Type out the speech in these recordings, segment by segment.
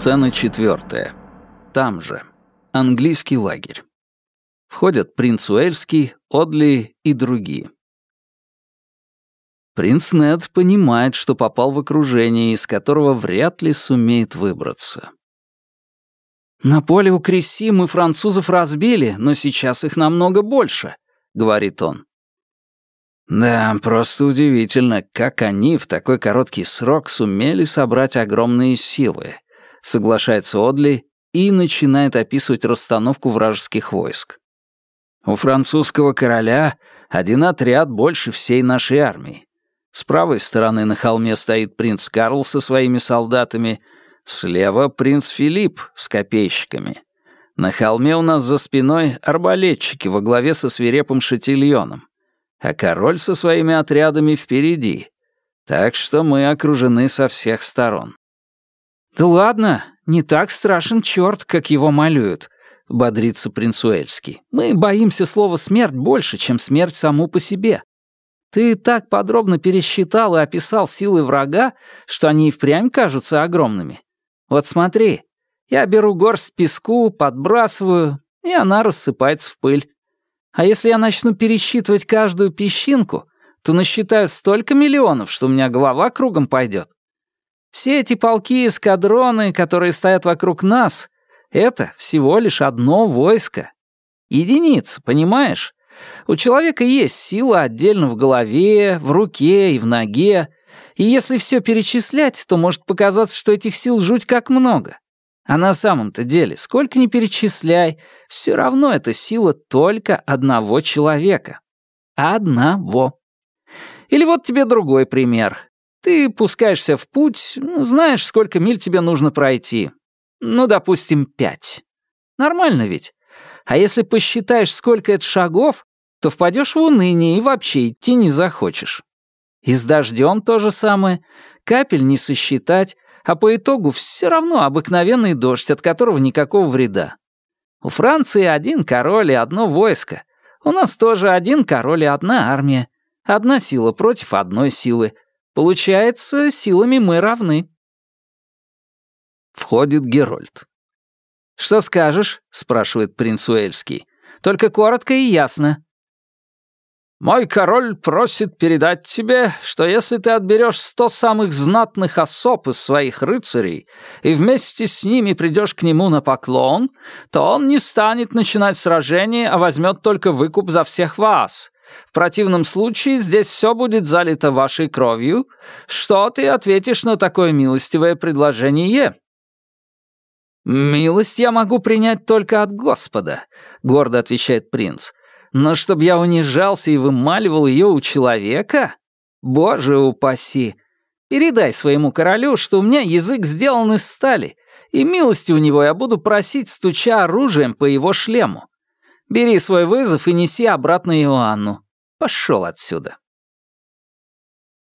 Сцена четвертая. Там же. Английский лагерь. Входят принц Уэльский, Одли и другие. Принц Нед понимает, что попал в окружение, из которого вряд ли сумеет выбраться. «На поле у Кресси мы французов разбили, но сейчас их намного больше», — говорит он. Да, просто удивительно, как они в такой короткий срок сумели собрать огромные силы, соглашается Одли и начинает описывать расстановку вражеских войск. У французского короля один отряд больше всей нашей армии. С правой стороны на холме стоит принц Карл со своими солдатами, слева принц Филипп с копейщиками. На холме у нас за спиной арбалетчики во главе со свирепым шатильоном, а король со своими отрядами впереди. Так что мы окружены со всех сторон. «Да ладно, не так страшен черт, как его малюют», — бодрится принц Уэльский. «Мы боимся слова «смерть» больше, чем смерть саму по себе. Ты так подробно пересчитал и описал силы врага, что они и впрямь кажутся огромными. Вот смотри, я беру горсть песку, подбрасываю, и она рассыпается в пыль. А если я начну пересчитывать каждую песчинку, то насчитаю столько миллионов, что у меня голова кругом пойдет. Все эти полки и эскадроны, которые стоят вокруг нас, это всего лишь одно войско. Единица, понимаешь? У человека есть сила отдельно в голове, в руке и в ноге, и если все перечислять, то может показаться, что этих сил жуть как много. А на самом-то деле, сколько ни перечисляй, все равно это сила только одного человека. Одного. Или вот тебе другой пример. Ты пускаешься в путь, ну, знаешь, сколько миль тебе нужно пройти. Ну, допустим, пять. Нормально ведь? А если посчитаешь, сколько это шагов, то впадешь в уныние и вообще идти не захочешь. И с дождем то же самое. Капель не сосчитать, а по итогу все равно обыкновенный дождь, от которого никакого вреда. У Франции один король и одно войско. У нас тоже один король и одна армия. Одна сила против одной силы. Получается, силами мы равны. Входит Герольд. «Что скажешь?» — спрашивает принц Уэльский. «Только коротко и ясно». «Мой король просит передать тебе, что если ты отберешь сто самых знатных особ из своих рыцарей и вместе с ними придешь к нему на поклон, то он не станет начинать сражение, а возьмет только выкуп за всех вас. В противном случае здесь все будет залито вашей кровью. Что ты ответишь на такое милостивое предложение?» «Милость я могу принять только от Господа», — гордо отвечает принц. Но чтобы я унижался и вымаливал ее у человека? Боже упаси! Передай своему королю, что у меня язык сделан из стали, и милости у него я буду просить, стуча оружием по его шлему. Бери свой вызов и неси обратно Иоанну. Пошел отсюда.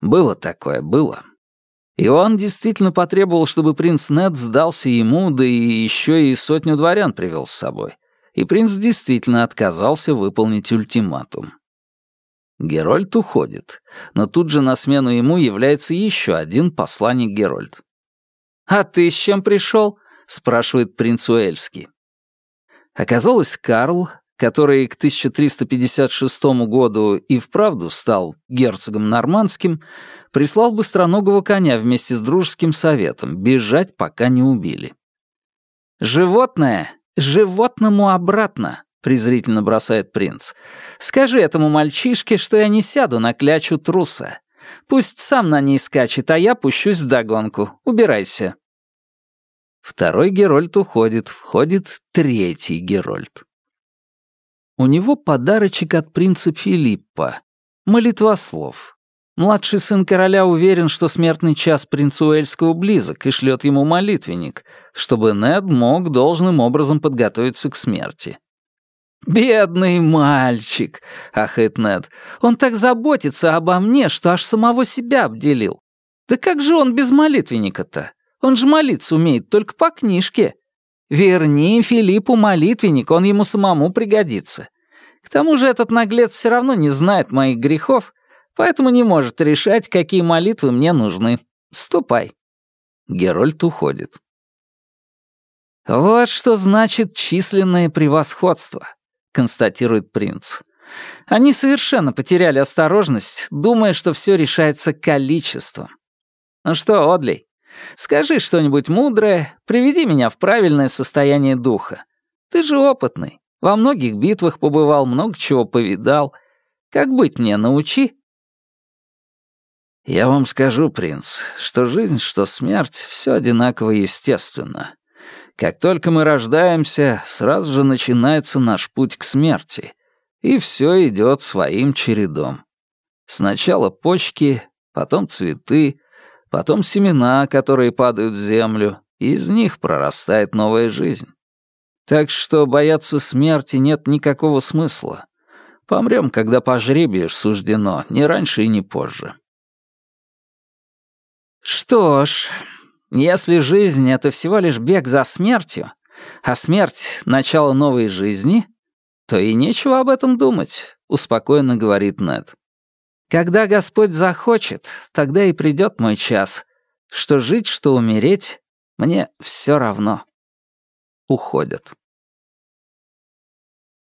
Было такое, было. Иоанн действительно потребовал, чтобы принц Нед сдался ему, да и еще и сотню дворян привел с собой и принц действительно отказался выполнить ультиматум. Герольд уходит, но тут же на смену ему является еще один посланник Герольд. «А ты с чем пришел?» — спрашивает принц Уэльский. Оказалось, Карл, который к 1356 году и вправду стал герцогом нормандским, прислал быстроногого коня вместе с дружеским советом бежать, пока не убили. Животное «Животному обратно», — презрительно бросает принц. «Скажи этому мальчишке, что я не сяду на клячу труса. Пусть сам на ней скачет, а я пущусь вдогонку. Убирайся». Второй Герольд уходит, входит третий Герольд. У него подарочек от принца Филиппа. Молитвослов. Младший сын короля уверен, что смертный час принцу Эльского близок и шлет ему молитвенник, чтобы Нед мог должным образом подготовиться к смерти. «Бедный мальчик!» — ахает Нед. «Он так заботится обо мне, что аж самого себя обделил. Да как же он без молитвенника-то? Он же молиться умеет только по книжке. Верни Филиппу молитвенник, он ему самому пригодится. К тому же этот наглец все равно не знает моих грехов поэтому не может решать, какие молитвы мне нужны. Ступай». Герольд уходит. «Вот что значит численное превосходство», — констатирует принц. «Они совершенно потеряли осторожность, думая, что все решается количеством. Ну что, Одли, скажи что-нибудь мудрое, приведи меня в правильное состояние духа. Ты же опытный, во многих битвах побывал, много чего повидал. Как быть мне, научи?» «Я вам скажу, принц, что жизнь, что смерть — все одинаково естественно. Как только мы рождаемся, сразу же начинается наш путь к смерти, и все идет своим чередом. Сначала почки, потом цветы, потом семена, которые падают в землю, и из них прорастает новая жизнь. Так что бояться смерти нет никакого смысла. Помрем, когда по жребию суждено, не раньше и не позже. Что ж, если жизнь — это всего лишь бег за смертью, а смерть — начало новой жизни, то и нечего об этом думать, — успокоенно говорит Нед. Когда Господь захочет, тогда и придет мой час. Что жить, что умереть, мне все равно. Уходят.